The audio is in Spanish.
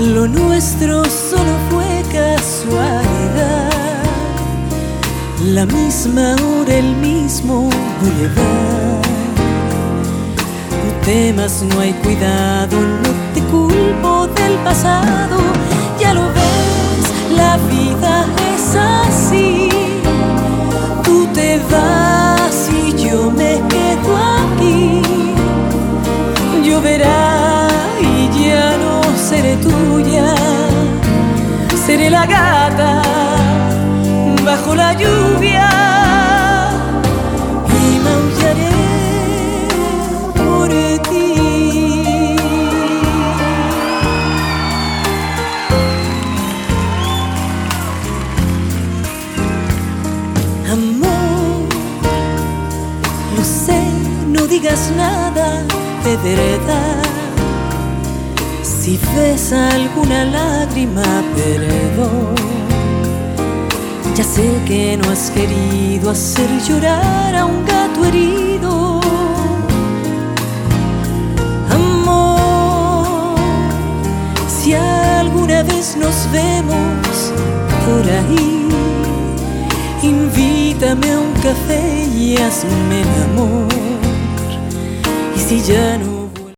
Lo nuestro solo fue casualidad. La misma hora, el mismo boulevard. No temas, no hay cuidado, no te culpo del pasado. Ya lo ves, la vida es así. Tú te vas y yo me quedo aquí. Lloverá y ya no seré tuya. La gata bajo la lluvia y maullaré por ti. Amor, lo sé, no digas nada de verdad. Si ves alguna lágrima, perdón. Ya sé que no has querido hacer llorar a un gato herido. Amor, si alguna vez nos vemos por ahí, invítame a un café y hazme el amor. Y si ya no